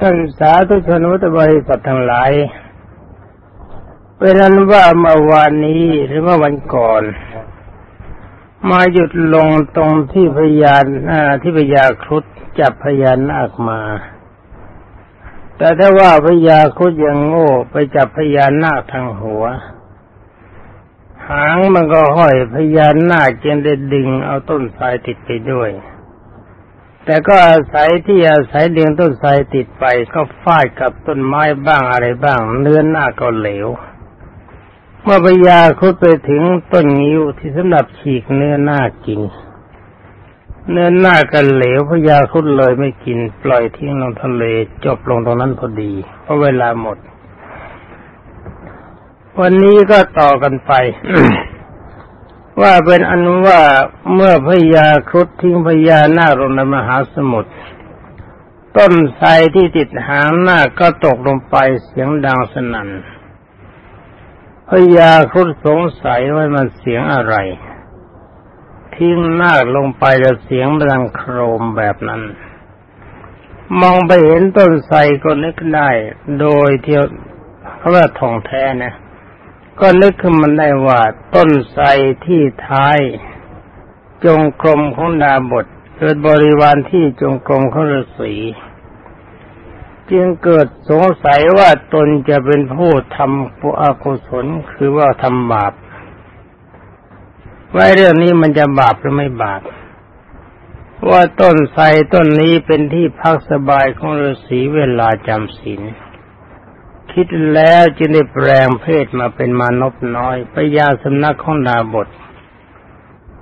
ท่านสาธุชนวุฒิบริษัททั้งหลายเป็นนั้นว่าเมื่อวานนี้หรือว่าวันก่อน มาหยุดลงตรงที่พยานที่พยาครุฑจับพยานนาคมา แต่ถ้าว่าพยาครุฑยังโง่ไปจับพยานนาคทางหัว หางมันก็ห้อยพยานนาคจึงได้ดึงเอาต้นสายติดไปด้วย แต่ก็อาศัยที่อาศัยเลี้ยงต้นไทรติดไปก็ฟาดกับต้นไม้บ้างอะไรบ้าง เนื้อหน้าก็เหลว เมื่อพยาคุดไปถึงต้นงิ้วที่สำหรับฉีกเนื้อหน้ากิน เนื้อหน้าก็เหลวพยาคุดเลยไม่กิน ปล่อยทิ้งลงทะเลจบลงตรงนั้นพอดีเพราะเวลาหมด วันนี้ก็ต่อกันไป ว่าเป็นอนุว่าเมื่อพญาครุฑทิ้งพญานาคลงในมหาสมุทรต้นไทรที่ติดหางหน้าก็ตกลงไปเสียงดังสนั่นพญาครุฑสงสัยว่ามันเสียงอะไร ทิ้งหน้าลงไปแล้วเสียงดังโครมแบบนั้น มองไปเห็นต้นไทรก็นึกได้ โดยเที่ยวเขาว่าทองแท้นะ ก็นึกขึ้นมันได้ว่าต้นไทรที่ท้าย จงกรมของดาบทเกิดบริวารที่จงกรมของฤาษีจึงเกิดสงสัยว่าตนจะเป็นผู้ทำปุอากุศลคือว่าทำบาปว่าเรื่องนี้มันจะบาปหรือไม่บาปว่าต้นไทรต้นนี้เป็นที่พักสบายของฤาษีเวลาจำศีล คิดแล้วจึงได้แปลงเพศมาเป็นมานพน้อยไปยาสำนักของดาบท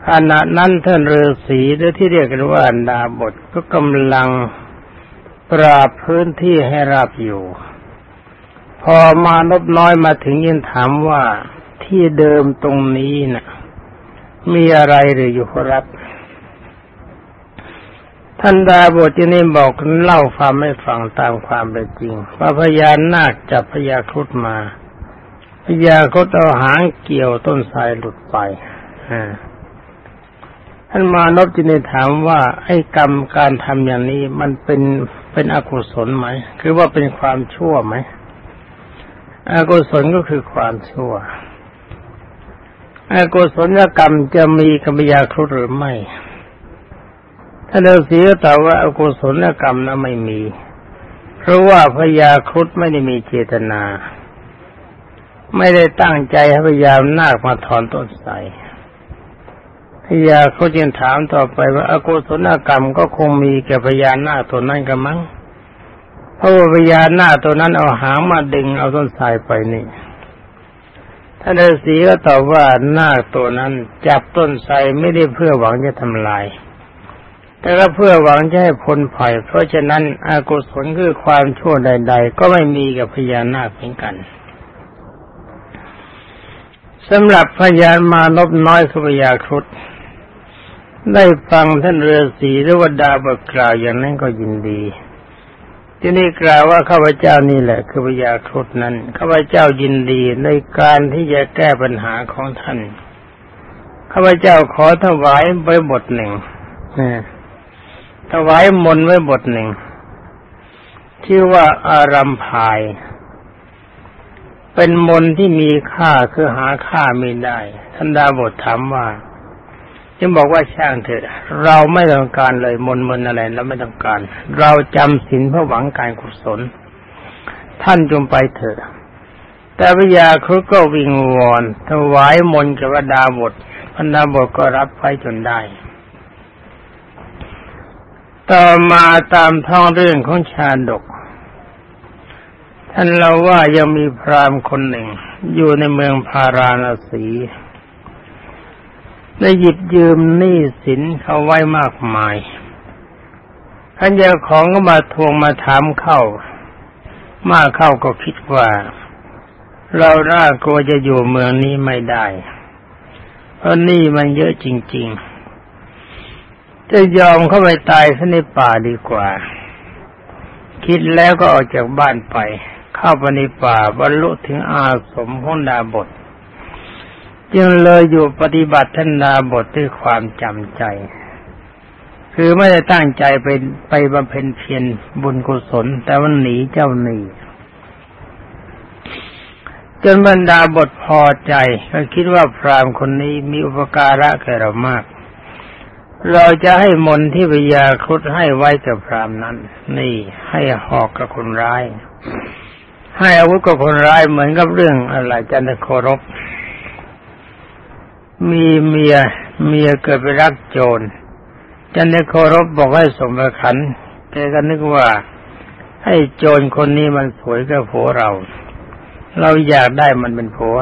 ขณะนั้นท่านฤาษีหรือที่เรียกกันว่าดาบทก็กำลังปราบพื้นที่ให้ราบอยู่ พอมานพน้อยมาถึงยินถามว่าที่เดิมตรงนี้นะ่ะ มีอะไรหรืออยู่ครับ ท่านดาบทที่นี่บอกเล่าความไม่ฟังตามความเป็นจริงว่าพญานาคจับพญาครุฑมาพญาครุฑเอาหางเกี่ยวต้นไทรหลุดไปท่านมานพจินีถามว่าไอ้กรรมการทำอย่างนี้มันเป็นเป็นอกุศลไหม คือว่าเป็นความชั่วไหมอกุศลก็คือความชั่วอกุศลกรรมจะมีกับพญาครุฑหรือไม่ ท่านฤาษีก็ตอบว่าอกุศลกรรมนั้นไม่มี เพราะว่าพญาครุฑไม่ได้มีเจตนา ไม่ได้ตั้งใจให้พยามนาคมาถอนต้นไทรพญาเขาจึงถามต่อไปว่าอากุศลกรรมก็คงมีแก่พญานาคตัวนั้นกันมั้งเพราะว่าพญานาคตัวนั้นเอาหางมาดึงเอาต้นไทรไปนี่ท่านฤาษีก็ตอบว่านาคตัวนั้นจับต้นไทรไม่ได้เพื่อหวังจะทำลาย แต่ก็เพื่อหวังจะให้พ้นภัย เพราะฉะนั้นอากุศลคือความชั่วใด ๆ ก็ไม่มีกับพญานาคเหมือนกันสำหรับพญามานบน้อยสุพยาครุฑได้ฟังท่านเรือสีหรือว่าดาบกล่าวอย่างนั้นก็ยินดี ที่นี่กล่าวว่าข้าพเจ้านี่แหละ คือพญาครุฑนั้นข้าพเจ้ายินดีในการที่จะแก้ปัญหาของท่านข้าพเจ้าขอถวายไว้บทหนึ่งนะ ถวายมนไว้บทหนึ่ง ชื่อว่าอารัมพาย เป็นมนที่มีค่าคือหาค่าไม่ได้ท่านดาบทถามว่าจึงบอกว่าช่างเถอะ เราไม่ต้องการเลยมนมนอะไรเราไม่ต้องการ เราจำศีลเพื่อหวังการกุศล ท่านจงไปเถอะแต่พญาครุก็วิงวอนถวายมนกับดาบทพันดาบทก็รับไปจนได้ ต่อมาตามท้องเรื่องของชาดก ท่านเราว่ายังมีพราหมณ์คนหนึ่ง อยู่ในเมืองพาราณสี ได้หยิบยืมหนี้สินเขาไว้มากมาย ท่านเจ้าของก็มาทวงมาถามเข้า มาเข้าก็คิดว่า เราล่ากลัวจะอยู่เมืองนี้ไม่ได้ เพราะหนี้มันเยอะจริง ๆ จะยอมเข้าไปตายซะในป่าดีกว่า คิดแล้วก็ออกจากบ้านไป เข้าไปในป่าบรรลุถึงอาสมของดาบท จึงเลยอยู่ปฏิบัติท่านดาบทด้วยความจำใจ คือไม่ได้ตั้งใจไปไปบำเพ็ญเพียรบุญกุศล แต่ว่าหนีเจ้าหนีจนบรรดาบทพอใจก็คิดว่าพรามคนนี้มีอุปการะแก่เรามาก เราจะให้มนที่วิยาครุฑให้ไว้กับพรามนั้น นี่ให้หอกกับคนร้าย ให้อาวุธกับคนร้ายเหมือนกับเรื่องอะไรจันทโครบมีเมียเมียเกิดไปรักโจรจันทโครบบอกให้สมประขันแกก็นึกว่าให้โจรคนนี้มันสวยกับผัวเรา เราอยากได้มันเป็นผัว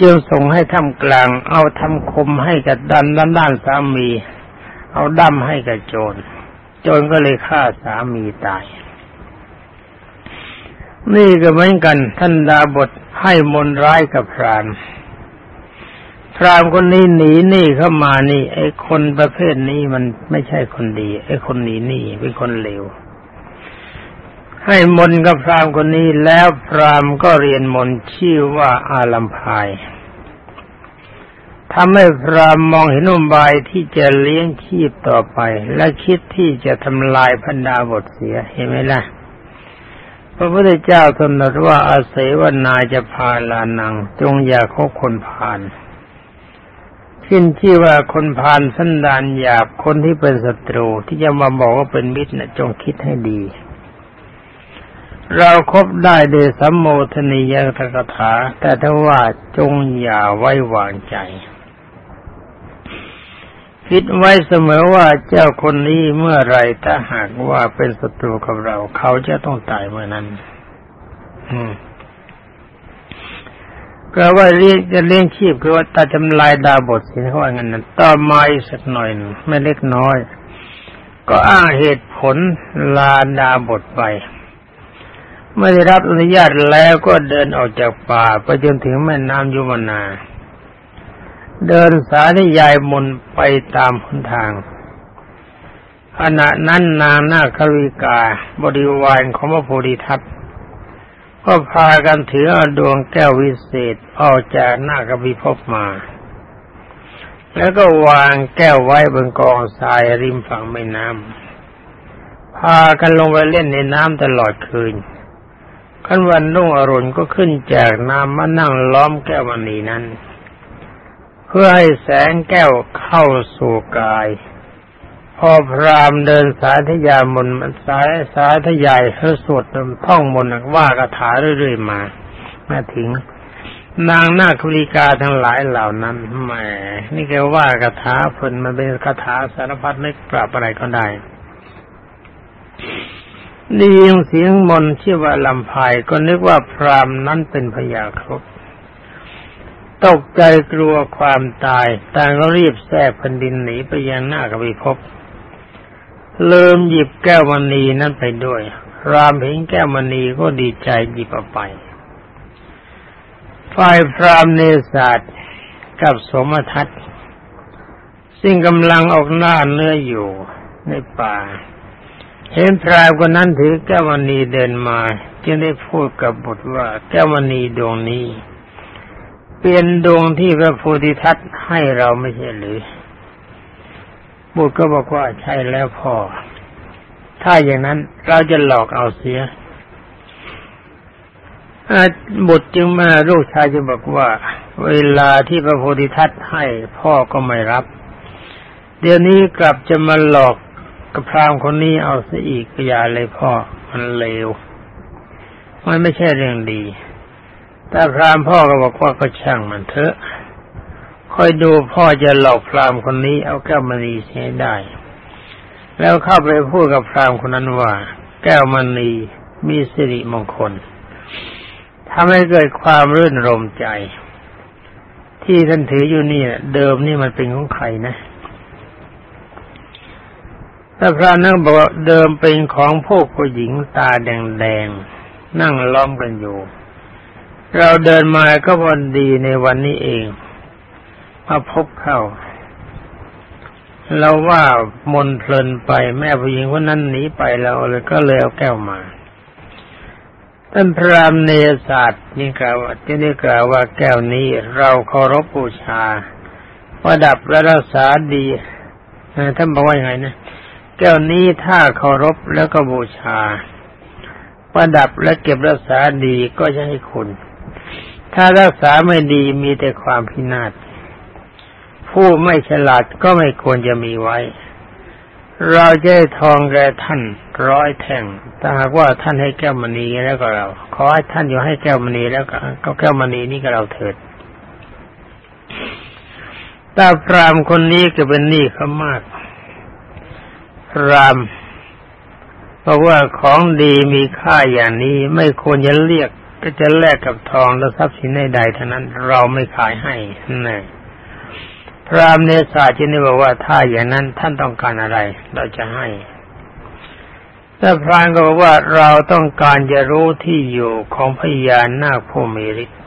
จึงส่งให้ทำกลาง เอาทำคมให้กับดันด้านด้านสามี เอาดั้มให้กับโจร โจรก็เลยฆ่าสามีตาย นี่ก็เหมือนกันท่านดาบทให้มนร้ายกับพรามพรามคนนี้หนีนี่เข้ามานี่ ไอ้คนประเภทนี้มันไม่ใช่คนดี ไอ้คนหนีนี่เป็นคนเลวให้มนกับพรามคนนี้แล้วพรามก็เรียนมนชื่อว่าอาลัมพาย ทำให้พรามมองเห็นอุบายที่จะเลี้ยงชีพต่อไป และคิดที่จะทำลายพันดาบทเสียเห็นไหมล่ะพระพุทธเจ้าทนตรัสว่าอาศัยว่านาจะพาลานัง จงอย่าคบคนพาลขึ้นชื่ว่าคนพาลสันดานหยาบคนที่เป็นศัตรูที่จะมาบอกว่าเป็นมิตรนะจงคิดให้ดี เราครบได้โดยสัมโมทนียกถา แต่ถ้าว่าจงอย่าไว้วางใจ คิดไว้เสมอว่าเจ้าคนนี้เมื่อไรถ้าหากว่าเป็นศัตรูกับเรา เขาจะต้องตายเมื่อนั้น อืมก็ว่าเรียกจะเลี้ยงชีพคือว่าตาจำลายดาบทสิเขาว่างั้นนั้นต่อมาอีกสักหน่อยไม่เล็กน้อย ก็อ้างเหตุผลลาดาบทไปไม่ได้รับอนุญาตแล้วก็เดินออกจากป่าไปจนถึงแม่น้ำยุมนา เดินสายยายมนไปตามหนทางขณะนั้นนางนาควิกาบริวารของพระโพธิทัตก็พากันถือดวงแก้ววิเศษออกจากนากบิภพมา แล้วก็วางแก้วไว้บนกองทรายริมฝั่งแม่น้ำพากันลงไปเล่นในน้ำตลอดคืนขันวันรุ่งอรุณก็ขึ้นจากน้ำมานั่งล้อมแก้วมณีนั้น เพื่อให้แสงแก้วเข้าสู่กาย พอพรามเดินสายทยามนสายสายทยายเพื่อสวดท่องมนต์ว่าคาถาเรื่อยๆมามาถึง นางนาคุลิกาทั้งหลายเหล่านั้นแหมนี่แกว่าคาถาเพิ่นมันเป็นคาถาสารพัดนึกปราบอะไรก็ได้ได้ยินเสียงมนชื่อว่าลำพายก็นึกว่าพรามนั้นเป็นพญาครบ ตกใจกลัวความตาย ต่างก็รีบแทรกแผ่นดินหนีไปยังหน้ากบิภพเริ่มหยิบแก้วมณีนั้นไปด้วย รามเห็นแก้วมณีก็ดีใจหยิบเอาไปฝ่ายพรามเนศาสกับสมทัตซึ่งกำลังออกหน้าเนื้ออยู่ในป่า เห็นพรายคนนั้นถือแก้วมณีเดินมา จึงได้พูดกับบทว่าแก้วมณีดวงนี้ เป็นดวงที่พระโพธิทัตให้เราไม่ใช่หรือ บุตรก็บอกว่าใช่แล้วพ่อ ถ้าอย่างนั้นเราจะหลอกเอาเสียบุตรจึงมาลูกชายจึงบอกว่า เวลาที่พระโพธิทัตให้พ่อก็ไม่รับ เดี๋ยวนี้กลับจะมาหลอกกับพรามคนนี้เอาซะอีกอย่าเลยพ่อมันเลว มันไม่ใช่เรื่องดี แต่พรามพ่อก็บอกว่าก็ช่างมันเถอะคอยดูพ่อจะหลอกพรามคนนี้เอาแก้วมณีเสียได้ แล้วเข้าไปพูดกับพรามคนนั้นว่า แก้วมณีมีสิริมงคลทำให้เกิดความรื่นรมใจ ที่ท่านถืออยู่นี่เดิมนี่มันเป็นของใครนะถ้าพระนั่งบอกเดิมเป็นของพวกผู้หญิงตาแดงๆนั่งล้อมกันอยู่ เราเดินมาก็วันดีในวันนี้เองมาพบเข้าเราว่ามนเพลินไปแม่ผู้หญิงคนนั้นหนีไปเราเลยก็เลยเอาแก้วมาท่านพระรามเนศาสตร์นี่กล่าวว่าที่นี่กล่าวว่าแก้วนี้เราเคารพบูชาประดับและรักษาดีท่านบอกว่าอย่างไงนะแก้วนี้ถ้าเคารพแล้วก็บูชา ประดับและเก็บรักษาดีก็จะให้คุณ ถ้ารักษาไม่ดีมีแต่ความพินาศผู้ไม่ฉลาดก็ไม่ควรจะมีไว้ เราจะให้ทองแก่ท่านร้อยแท่งถ้าหากว่าท่านให้แก้วมณีแล้วก็เรา ขอให้ท่านอยู่ให้แก้วมณีแล้วก็แก้วมณีนี่ก็เราเถิดตาพรามคนนี้ก็เป็นหนี้เขามากพรามเพราะว่าของดีมีค่าอย่างนี้ไม่ควรจะเรียก ก็จะแลกกับทองและทรัพย์สินใดๆทั้งนั้น เราไม่ขายให้นี่พรามเนศาจินี่บอกว่าถ้าอย่างนั้นท่านต้องการอะไร เราจะให้แต่พรานก็บอกว่าเราต้องการจะรู้ที่อยู่ของพยานนาคผู้มีฤทธิ์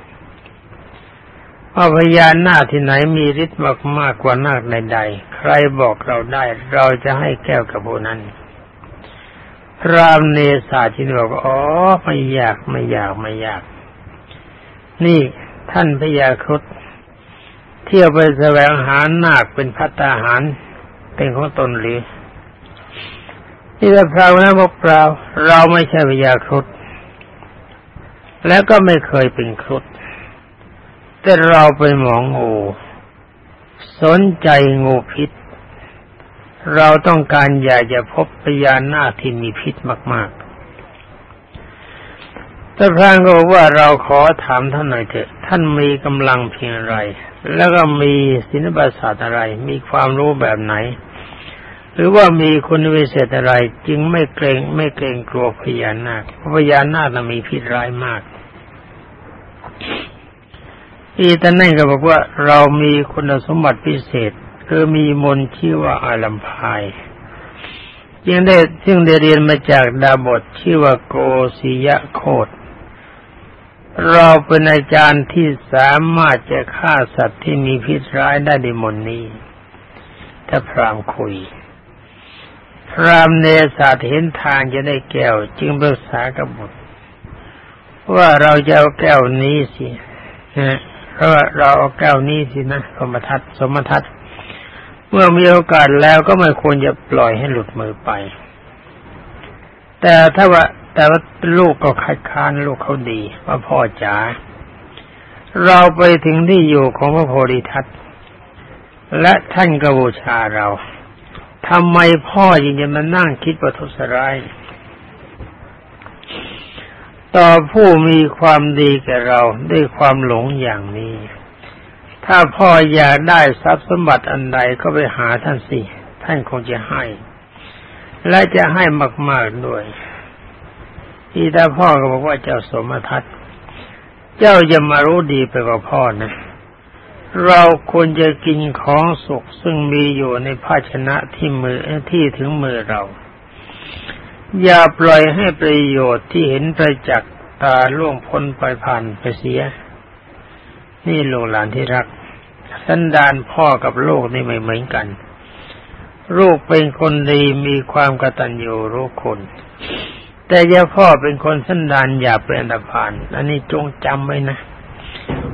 ว่าพญานาคที่ไหนมีฤทธิ์มากมากกว่านาคใดๆใครบอกเราได้ เราจะให้แก้วกับผู้นั้น พรามเนศาชินบอกอ๋อไม่อยากไม่อยากไม่อยาก นี่ท่านพญาครุฑเที่ยวไปแสวงหานาคเป็นพัตตาหารเป็นของตนหรือนี่แต่พราวนะบอกเปล่าเราไม่ใช่พญาครุฑแล้วก็ไม่เคยเป็นครุฑแต่เราไปหมองงูสนใจงูพิษ เราต้องการอยากจะพบพญานาคที่มีพิษมากๆแต่พระก็บอกว่าเราขอถามท่านหน่อยเถอะ ท่านมีกำลังเพียงไร แล้วก็มีศิลปศาสตร์อะไร มีความรู้แบบไหน หรือว่ามีคุณวิเศษอะไร จึงไม่เกรงไม่เกรงกลัวพญานาคเพราะพญานาคมีพิษร้ายมากอีตานนั่นก็บอกว่าเรามีคุณสมบัติพิเศษ คือมีมนชื่อว่าอาลัมพายยังได้ซึ่งได้เรียนมาจากดาบทชื่อว่าโกศิยะโคตเราเป็นอาจารย์ที่สามารถจะฆ่าสัตว์ที่มีพิษร้ายได้ในมนนี้ ถ้าพรามคุย พรามเนศาสเห็นทางจะได้แก้ว จึงปรึกษากับบุตรว่าเราจะเอาแก้วนี้สิเพราะเราเอาแก้วนี้สินะสมทัศสมทัศ เมื่อมีโอกาสแล้วก็ไม่ควรจะปล่อยให้หลุดมือไป แต่ถ้าว่าแต่ว่าลูกก็คัดค้านลูกเขาดีว่าพ่อจ๋าเราไปถึงที่อยู่ของพระโพธิทัตและท่านกบูชาเราทำไมพ่อยังจะมานั่งคิดประทุษร้าย ต่อผู้มีความดีแก่เราด้วยความหลงอย่างนี้ ถ้าพ่ออยากได้ทรัพย์สมบัติอันใดก็ไปหาท่านสิ ท่านคงจะให้ และจะให้มากๆด้วยที่ถ้าพ่อก็บอกว่าเจ้าสมทัศน์เจ้าจะมารู้ดีไปกว่าพ่อนะ เราควรจะกินของสุกซึ่งมีอยู่ในภาชนะที่มือที่ถึงมือเรา อย่าปล่อยให้ประโยชน์ที่เห็นประจักษ์ตาล่วงพ้นไปผ่านไปเสีย นี่ลูกหลานที่รัก สันดานพ่อกับลูกนี่ไม่เหมือนกัน ลูกเป็นคนดีมีความกตัญญูรู้คนแต่ย่าพ่อเป็นคนสันดานอย่าเป็นอันตรพานอันนี้จงจำไว้นะ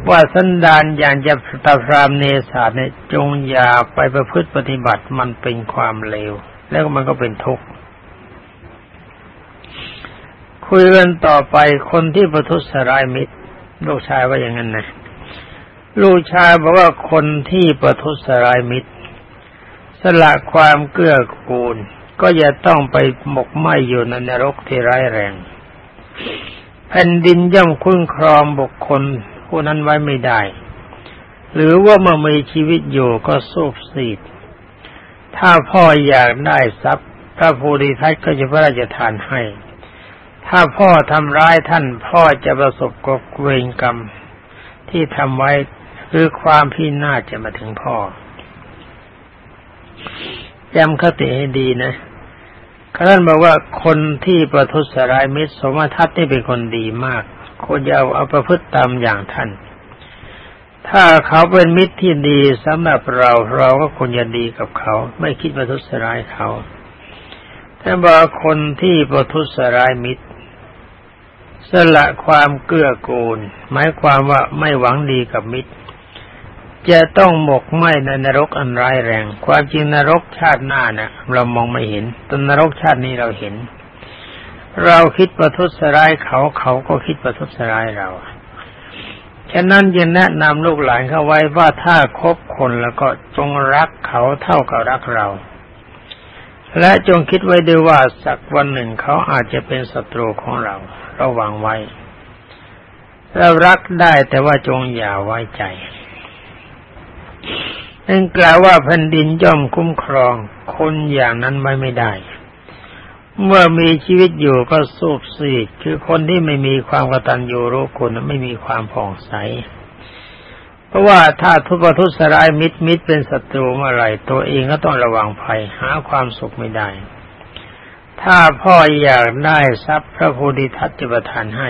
ว่าสันดานอย่างจะตาพรามเนศาเนี่ยจงอย่าไปประพฤติปฏิบัติมันเป็นความเลว แล้วมันก็เป็นทุกข์คุยกันต่อไปคนที่ประทุษร้ายมิตรลูกชายว่าอย่างนั้นนะ ลูกชายบอกว่าคนที่ประทุษร้ายมิตร สละความเกื้อกูล ก็จะต้องไปหมกไหมอยู่ในนรกที่ร้ายแรง แผ่นดินย่อมคุ้นครองบุคคลผู้นั้นไว้ไม่ได้ หรือว่าเมื่อมีชีวิตอยู่ก็สูบสีดถ้าพ่ออยากได้ทรัพย์พระภูริทัตก็จะพระราชทานให้ ถ้าพ่อทำร้ายท่านพ่อจะประสบกับเวรกรรมที่ทำไว้ คือความพินาศจะมาถึงพ่อจำคติให้ดีนะข้าท่านบอกว่าคนที่ประทุษร้ายมิตรสมทัศน์นี่เป็นคนดีมากควรจะเอาเอาประพฤติตามอย่างท่าน ถ้าเขาเป็นมิตรที่ดีสำหรับเราเราก็ควรจะดีกับเขา ไม่คิดประทุษร้ายเขาถ้าบอกคนที่ประทุษร้ายมิตร สละความเกื้อกูล หมายความว่าไม่หวังดีกับมิตร จะต้องหมกไหมในนรกอันร้ายแรง ความจริงนรกชาติหน้านะ่ะ เรามองไม่เห็นตอนนรกชาตินี้เราเห็น เราคิดประทุษร้ายเขาเขาก็คิดประทุษร้ายเราฉะนั้นยังแนะนำลูกหลานเขาไว้ว่าถ้าคบคนแล้วก็จงรักเขาเท่ากับรักเรา และจงคิดไว้ด้วยว่าสักวันหนึ่งเขาอาจจะเป็นศัตรูของเรา ระวังไว้ เรารักได้แต่ว่าจงอย่าไว้ใจ นั่นกล่าวว่าแผ่นดินย่อมคุ้มครอง คนอย่างนั้นไว้ไม่ได้ เมื่อมีชีวิตอยู่ก็สูบสีดคือคนที่ไม่มีความกตัญญูรู้คุณไม่มีความผ่องใส เพราะว่าถ้าทุบทุสรายมิตรมิตรเป็นศัตรูเมื่อไรตัวเองก็ต้องระวังภัยหาความสุขไม่ได้ ถ้าพ่ออยากได้ทรัพย์พระโพธิทัตจะประทานให้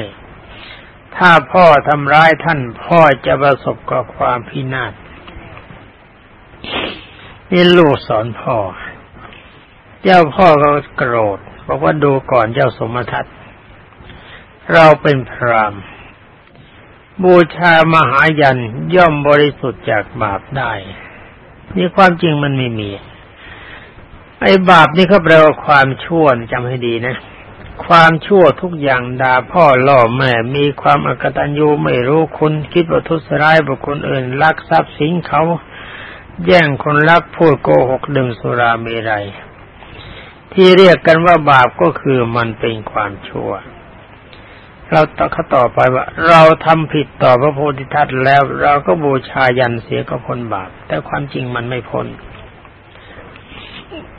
ถ้าพ่อทำร้ายท่านพ่อจะประสบกับความพินาศ นี่ลูกสอนพ่อ เจ้าพ่อก็โกรธบอกว่าดูก่อนเจ้าสมทัตเราเป็นพรามบูชามหายันย่อมบริสุทธิ์จากบาปได้ นี่ความจริงมันไม่มี ไอ้บาปนี่เขาแปลว่าความชั่วจำให้ดีนะ ความชั่วทุกอย่างด่าพ่อล่อแม่มีความอกตัญญูไม่รู้คุณคิดว่าทุสร้ายบุคคลอื่นลักทรัพย์สินเขา แย่งคนรักพูดโกหกดื่มสุราเมรัยที่เรียกกันว่าบาปก็คือมันเป็นความชั่ว เราต่อเขาต่อไปว่า เราทำผิดต่อพระโพธิทัตแล้ว เราก็บูชายันเสียก็พ้นบาป แต่ความจริงมันไม่พ้น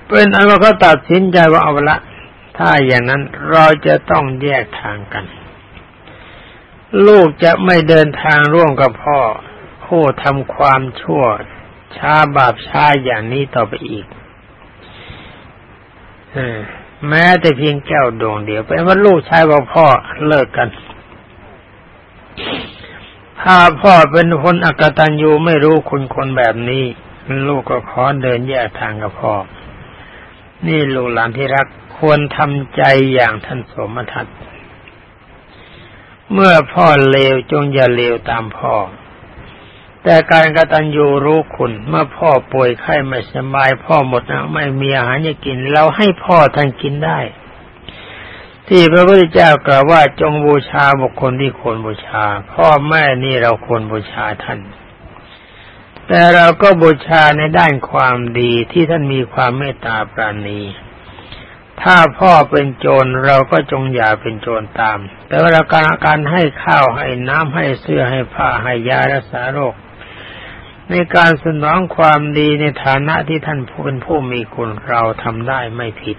เป็นอันว่าเขาตัดสินใจว่าเอาละ ถ้าอย่างนั้นเราจะต้องแยกทางกัน ลูกจะไม่เดินทางร่วมกับพ่อผู้ทำความชั่ว ช้าบาปช้าอย่างนี้ต่อไปอีกอแม้แต่เพียงแก้วดวงเดียวเป็นว่าลูกชายบอกพ่อเลิกกัน ถ้าพ่อเป็นคนอักตัญญูไม่รู้คุณคนแบบนี้ ลูกก็ขอเดินแยกทางกับพ่อ นี่ลูกหลานที่รักควรทำใจอย่างท่านสมทัตเมื่อพ่อเลวจงอย่าเลวตามพ่อ แต่การกตัญญูรู้คุณเมื่อพ่อป่วยไข้ไม่สบายพ่อหมดนะไม่มีอาหารจะกิน เราให้พ่อท่านกินได้ ที่พระพุทธเจ้ากล่าวว่าจงบูชาบุคคลที่ควรบูชา พ่อแม่นี่เราควรบูชาท่าน แต่เราก็บูชาในด้านความดีที่ท่านมีความเมตตาปราณีถ้าพ่อเป็นโจรเราก็จงอย่าเป็นโจรตาม แต่ว่าการการให้ข้าวให้น้ำให้เสื้อให้ผ้าให้ยารักษาโรค ในการสนองความดีในฐานะที่ท่านผู้เป็นผู้มีคุณเราทำได้ไม่ผิด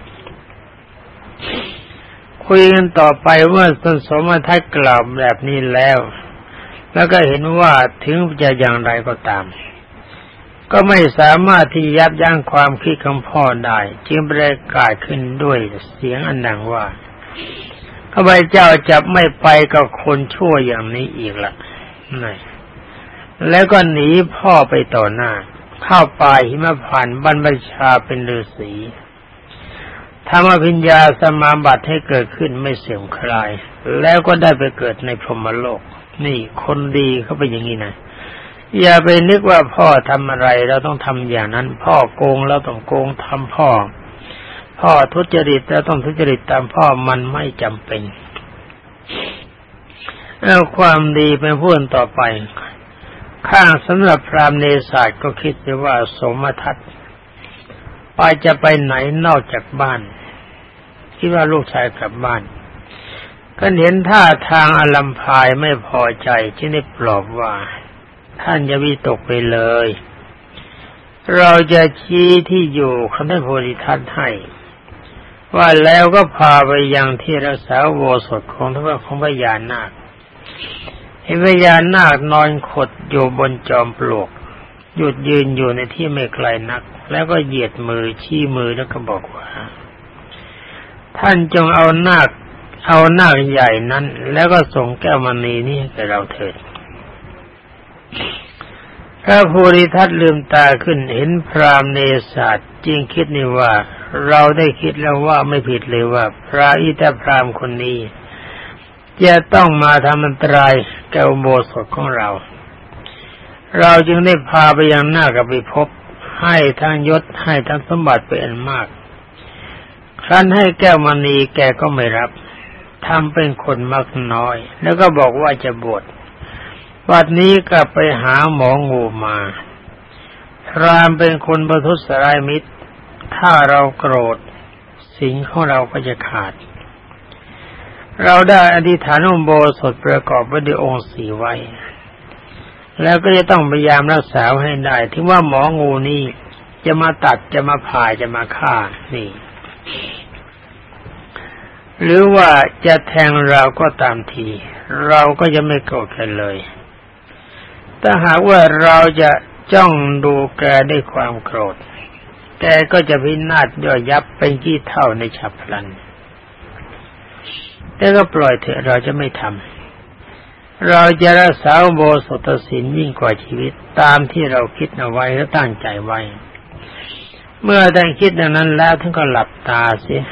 คุยกันต่อไปเมื่อสนสมทัศกล่าวแบบนี้แล้ว แล้วก็เห็นว่าถึงจะอย่างไรก็ตาม ก็ไม่สามารถที่ยับยั้งความคิดของพ่อได้ จึงประกาศขึ้นด้วยเสียงอันดังว่าข้าพเจ้าจะไม่ไปกับคนชั่วอย่างนี้อีกละนี่ แล้วก็หนีพ่อไปต่อหน้า เข้าป่าหิมพานบรรพชาเป็นฤาษีทำอภิญญาสมาบัติให้เกิดขึ้นไม่เสื่อมคลาย แล้วก็ได้ไปเกิดในพรหมโลก นี่คนดีเขาเป็นอย่างนี้นะอย่าไปนึกว่าพ่อทำอะไรเราต้องทำอย่างนั้น พ่อโกงเราต้องโกงทำพ่อ พ่อทุจริตเราต้องทุจริตตามพ่อมันไม่จำเป็นเอาความดีเป็นพูดต่อไป ข้างสำหรับพรามเนศาสก็คิดว่าสมทัตไปจะไปไหนนอกจากบ้าน คิดว่าลูกชายกลับบ้านก็เห็นท่าทางอลัมพายไม่พอใจจึงได้ปลอบว่า ท่านยาวิตกไปเลย เราจะชี้ที่อยู่คำได้โพธิทัตให้ ว่าแล้วก็พาไปยังที่รักษาโวสดของท่านของพญานาค เห็นพญานาคนอนขดอยู่บนจอมปลวก หยุดยืนอยู่ในที่ไม่ไกลนัก แล้วก็เหยียดมือชี้มือแล้วก็บอกว่า ท่านจงเอานาคเอานาคใหญ่นั้น แล้วก็ส่งแก้วมณีนี้ให้เราเถิดพระภูริทัตลืมตาขึ้นเห็นพรามเนศาสตร์จริงคิดนี่ว่า เราได้คิดแล้วว่าไม่ผิดเลยว่า พระอิตาพรามคนนี้ จะต้องมาทำอันตราย แก่อุโบสถของเรา เราจึงได้พาไปยังหน้ากับไปพบให้ทั้งยศให้ทั้งสมบัติเป็นอันมาก ครั้นให้แก้วมณีแกก็ไม่รับทำเป็นคนมักน้อย แล้วก็บอกว่าจะบวชวันนี้ก็ไปหาหมองูมาพรามเป็นคนประทุษร้ายมิตร ถ้าเราโกรธสิ่งของเราก็จะขาด เราได้อธิษฐานอุโบสถประกอบไว้ด้วยองค์สี่ไว้ แล้วก็จะต้องพยายามรักษาให้ได้ที่ว่าหมองูนี่จะมาตัดจะมาผ่าจะมาฆ่านี่ หรือว่าจะแทงเราก็ตามที เราก็จะไม่โกรธกันเลย ถ้าหากว่าเราจะจ้องดูแกด้วยความโกรธ แกก็จะพินาศย่อยยับเป็นขี้เท่าในฉับพลัน แต่ก็ปล่อยเถอะเราจะไม่ทำเราจะรักษาโบสถศีลยิ่งกว่าชีวิตตามที่เราคิดเอาไว้และตั้งใจไว้ เมื่อได้คิดดังนั้นแล้วท่านก็หลับตาเสีย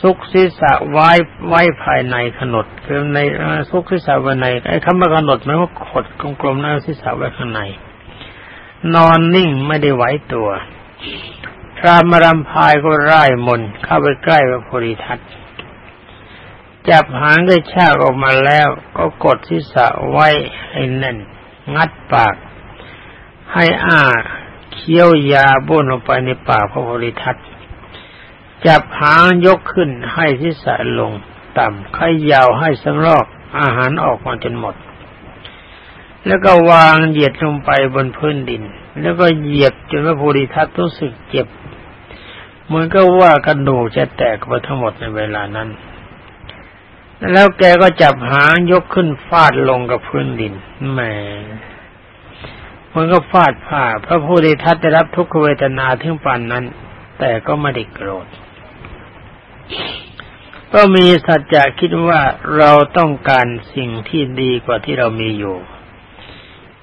ซุกศีรษะไว้ไว้ภายในขนดคือในซุกศีรษะไว้ในไอ้คำว่าขนดหมายว่าขดกลมๆนั่ศีรษะไว้ข้างใน นอนนิ่งไม่ได้ไหวตัวพระมรำพายก็ร่ายมนเข้าไปใกล้พระโพธิทัต จับหางได้ชากออกมาแล้ว ก็กดศีรษะไว้ให้แน่น งัดปาก ให้อ้าเคี้ยวยาบ้วนลงไปในปากพระโพธิทัตจับหางยกขึ้นให้ทิศะลง ต่ำขยาวให้สังรอกอาหารออกมาจนหมด แล้วก็วางเหยียดลงไปบนพื้นดิน แล้วก็เหยียบจนพระโพธิทัตรู้สึกเจ็บเหมือนก็ว่ากระดูกจะแตกไปทั้งหมดในเวลานั้น แล้วแกก็จับหางยกขึ้นฟาดลงกับพื้นดินแหมมันก็ฟาดผ่าพระโพธิทัตได้รับทุกขเวทนาถึงปานนั้น แต่ก็ไม่ได้โกรธ ก็มีสัจจะคิดว่าเราต้องการสิ่งที่ดีกว่าที่เรามีอยู่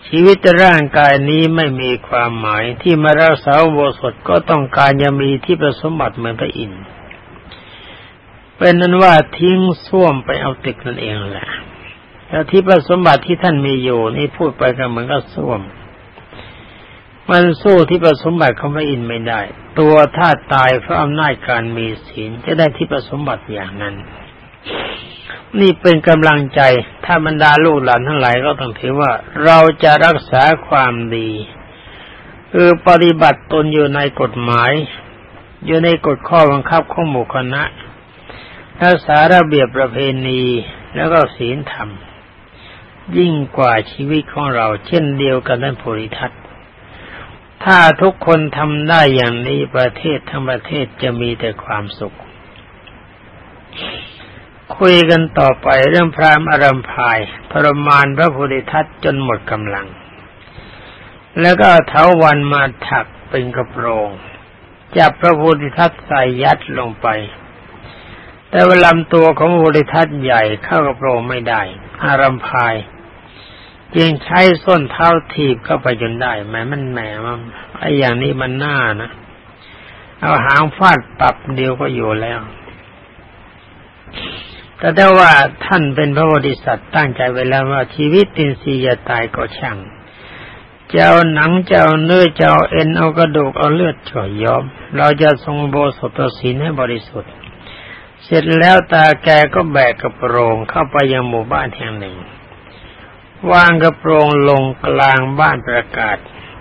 ชีวิตร่างกายนี้ไม่มีความหมายที่มารักษาโบสถก็ต้องการยังมีที่ประสมบัติเหมือนพระอินทร์ เป็นนั้นว่าทิ้งส้วมไปเอาตึกนั่นเองแหละแล้วที่ประสมบัติที่ท่านมีอยู่นี่พูดไปก็เหมือนกับส้วม มันสู้ที่ประสมบัติของพระอินทร์ไม่ได้ ตัวถ้าตายเพราะอำนาจการมีศีลจะได้ที่ประสมบัติอย่างนั้น นี่เป็นกำลังใจ ถ้าบรรดาลูกหลานทั้งหลายก็ต้องถือว่า เราจะรักษาความดีคือปฏิบัติตนอยู่ในกฎหมาย อยู่ในกฎข้อบังคับของหมู่คณะ รักษาระเบียบประเพณีแล้วก็ศีลธรรม ยิ่งกว่าชีวิตของเรา เช่นเดียวกันนั่นโพธิทัตถ้าทุกคนทำได้อย่างนี้ประเทศทั้งประเทศจะมีแต่ความสุข คุยกันต่อไปเรื่องพรามอารัมพายทรมานพระพุทธทัตจนหมดกำลัง แล้วก็เท้าวันมาถักเป็นกระโปรงจับพระพุทธทัตใส่ยัดลงไป แต่เวลาตัวของพระพุทธทัตใหญ่เข้ากระโปรงไม่ได้ อารมพายจึงใช้ส้นเท้าถีบเข้าไปจนได้แม้มันแหมมันไอ้อย่างนี้มันน่านะเอาหางฟาดปรับเดียวก็อยู่แล้ว แต่ถ้าว่าท่านเป็นพระโพธิสัตว์ตั้งใจไว้แล้วว่าชีวิตตินซีจะตายก็ช่างเจ้าหนังเจ้าเนื้อเจ้าเอ็นเอากระดูกเอาเลือดช่วยยอม เราจะทรงโบสถศีลให้บริสุทธิ์ เสร็จแล้วตาแกก็แบกกระโปรงเข้าไปยังหมู่บ้านแห่งหนึ่ง วางกระโปรงลงกลางบ้านประกาศ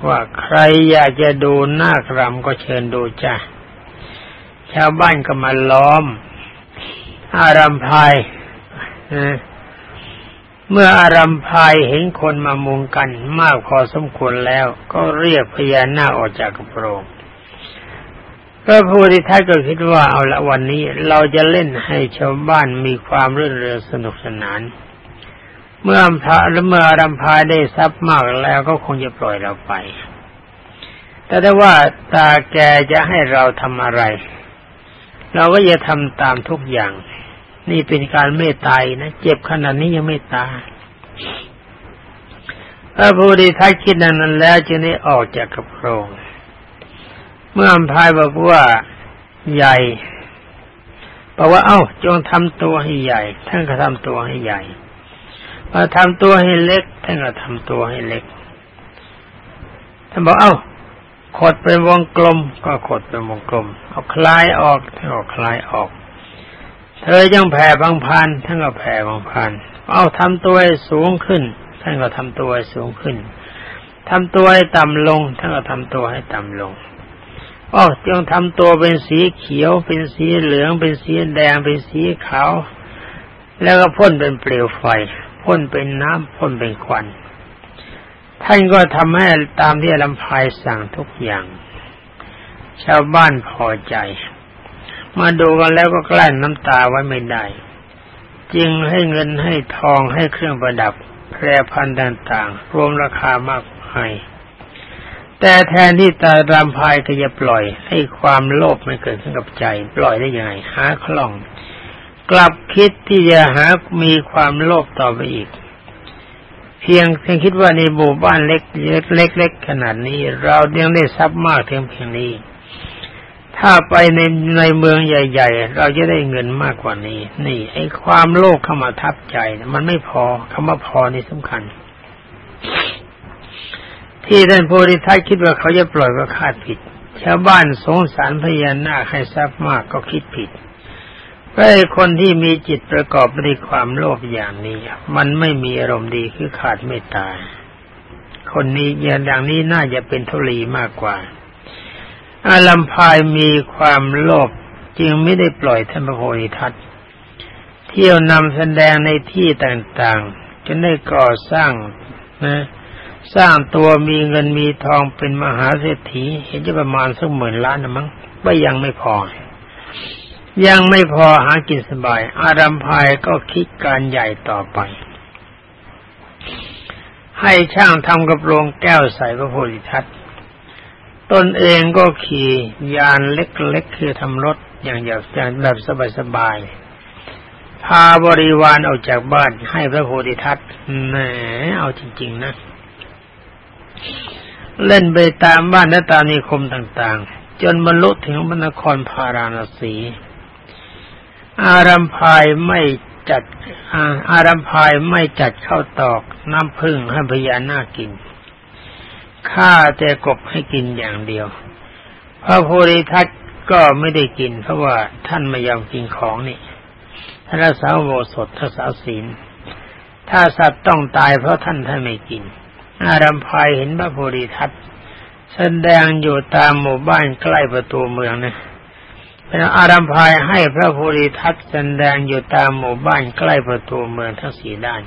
ว่าใครอยากจะดูหน้ารำก็เชิญดูจ้ะ ชาวบ้านก็มาล้อม อารัมพายเมื่ออารัมพายเห็นคนมามุงกันมากพอสมควรแล้ว ก็เรียกพญานาคออกจากกระโปรง พระพุทธทาสก็คิดว่าเอาละวันนี้เราจะเล่นให้ชาวบ้านมีความรื่นเริงสนุกสนาน เมื่อพระและเมื่อรำพายได้ทรัพย์มากแล้วก็คงจะปล่อยเราไป แต่ถ้าว่าตาแกจะให้เราทำอะไร เราก็จะทำตามทุกอย่าง นี่เป็นการเมตตานะเจ็บขนาดนี้ยังไม่ตายพระผู้ดีทักคิดนั้นแล้วจึงได้ออกจากกระโปรง มื่ออัมพายบอกว่าใหญ่บอกว่า เอ้า จงทำตัวให้ใหญ่ ท่านก็ทำตัวให้ใหญ่มาทำตัวให้เล็ก ท่านก็ทำตัวให้เล็ก ท่านบอกเอ้า ขดเป็นวงกลม ก็ขดเป็นวงกลม เอาคลายออกท่านก็คลายออก เธอยังแผ่บางพันท่านก็แผ่บางพันเอาทำตัวให้สูงขึ้น ท่านก็ทำตัวให้สูงขึ้นทำตัวให้ต่ำลง ท่านก็ทำตัวให้ต่ำลง อ๋อจงทำตัวเป็นสีเขียว เป็นสีเหลือง เป็นสีแดง เป็นสีขาว แล้วก็พ่นเป็นเปลวไฟ พ่นเป็นน้ำพ่นเป็นควัน ท่านก็ทำให้ตามที่ลำพายสั่งทุกอย่าง ชาวบ้านพอใจ มาดูกันแล้วก็กลั้นน้ำตาไว้ไม่ได้ จึงให้เงินให้ทองให้เครื่องประดับ แพรพันต่างๆ รวมราคามากให้ แต่แทนที่ตารามพายก็จะปล่อย ให้ความโลภไม่เกิดขึ้นกับใจ ปล่อยได้ยังไงหาคล่อง กลับคิดที่จะหามีความโลภต่อไปอีก เพียงเพียงคิดว่าในหมู่บ้านเล็กเล็กเล็กขนาดนี้ เรายังได้ทรัพย์มากเพียงเพียงนี้ ถ้าไปในในเมืองใหญ่ ๆ เราจะได้เงินมากกว่านี้ นี่ไอ้ความโลภเข้ามาทับใจ มันไม่พอคำว่าพอนี่สำคัญ ที่ท่านโพธิทัตคิดว่าเขาจะปล่อยก็คาดผิด ชาวบ้านสงสารพญานาคให้ทรัพย์มากก็คิดผิดเพราะคนที่มีจิตประกอบด้วยความโลภอย่างนี้ มันไม่มีอารมณ์ดีคือขาดเมตตา คนนี้อย่างนี้น่าจะเป็นทุลีมากกว่า อาลัมพายมีความโลภจึงไม่ได้ปล่อยท่านพระโพธิทัตเที่ยวนำแสดงในที่ต่างๆจนได้ก่อสร้างนะ สร้างตัวมีเงินมีทองเป็นมหาเศรษฐี เห็นจะประมาณสักหมื่นล้านนะมั้งว่ายังไม่พอ ยังไม่พอหากินสบาย อารัมพายก็คิดการใหญ่ต่อไป ให้ช่างทำกระโปรงแก้วใส่พระโพธิทัตตนเองก็ขี่ยานเล็กๆคือทำรถอย่างอย่างแบบสบายๆพาบริวารออกจากบ้านให้พระโพธิทัตแหมเอาจริง ๆ นะ เล่นไปตามบ้านและตามนิคมต่างๆ จนบรรลุถึงบรรนครพาราณสี อารัมพายไม่จัดอาอารัมพายไม่จัดเข้าตอกน้ำพึ่งให้พญานาคกินข้าแต่กบให้กินอย่างเดียว พระโพธิทัตก็ไม่ได้กิน เพราะว่าท่านไม่ยอมกินของนี่ท่านรักษาโวสดทักษาศีล ถ้าสัตว์ต้องตายเพราะท่านท่านไม่กิน อารัมพายเห็นพระโพธิทัตแสดงอยู่ตามหมู่บ้านใกล้ประตูเมืองนะเป็นอารัมพายให้พระโพธิทัตแสดงอยู่ตามหมู่บ้านใกล้ประตูเมืองทั้งสี่ด้าน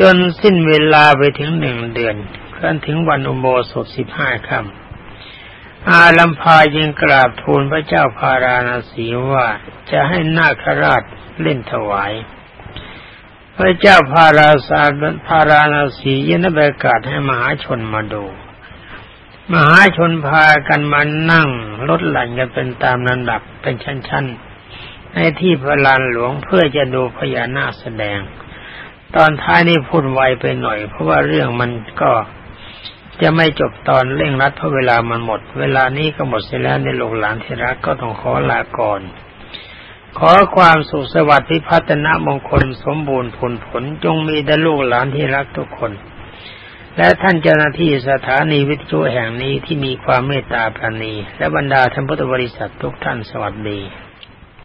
จนสิ้นเวลาไปถึงหนึ่งเดือนครั้นถึงวันอุโบสถสิบห้าค่ำอารัมพายยังกราบทูลพระเจ้าพาราณสีว่าจะให้นาคราชเล่นถวาย พระเจ้าพาราสาพาราณสียินประกาศให้มหาชนมาดู มหาชนพากันมานั่งลดหลั่นกันเป็นตามลำดับเป็นชั้นๆ ในที่พระลานหลวงเพื่อจะดูพญานาคแสดง ตอนท้ายนี่พูดไวไปหน่อย เพราะว่าเรื่องมันก็จะไม่จบตอนเร่งรัดเพราะเวลามันหมด เวลานี้ก็หมดเสียแล้วในโลกหลานที่รักก็ต้องขอลาก่อน ขอความสุขสวัสดิ์พิพัฒนมงคลสมบูรณ์ผลผลจงมีแด่ลูกหลานที่รักทุกคน และท่านเจ้าหน้าที่สถานีวิทยุแห่งนี้ที่มีความเมตตาปราณี และบรรดาท่านพุทธบริษัททุกท่านสวัสดี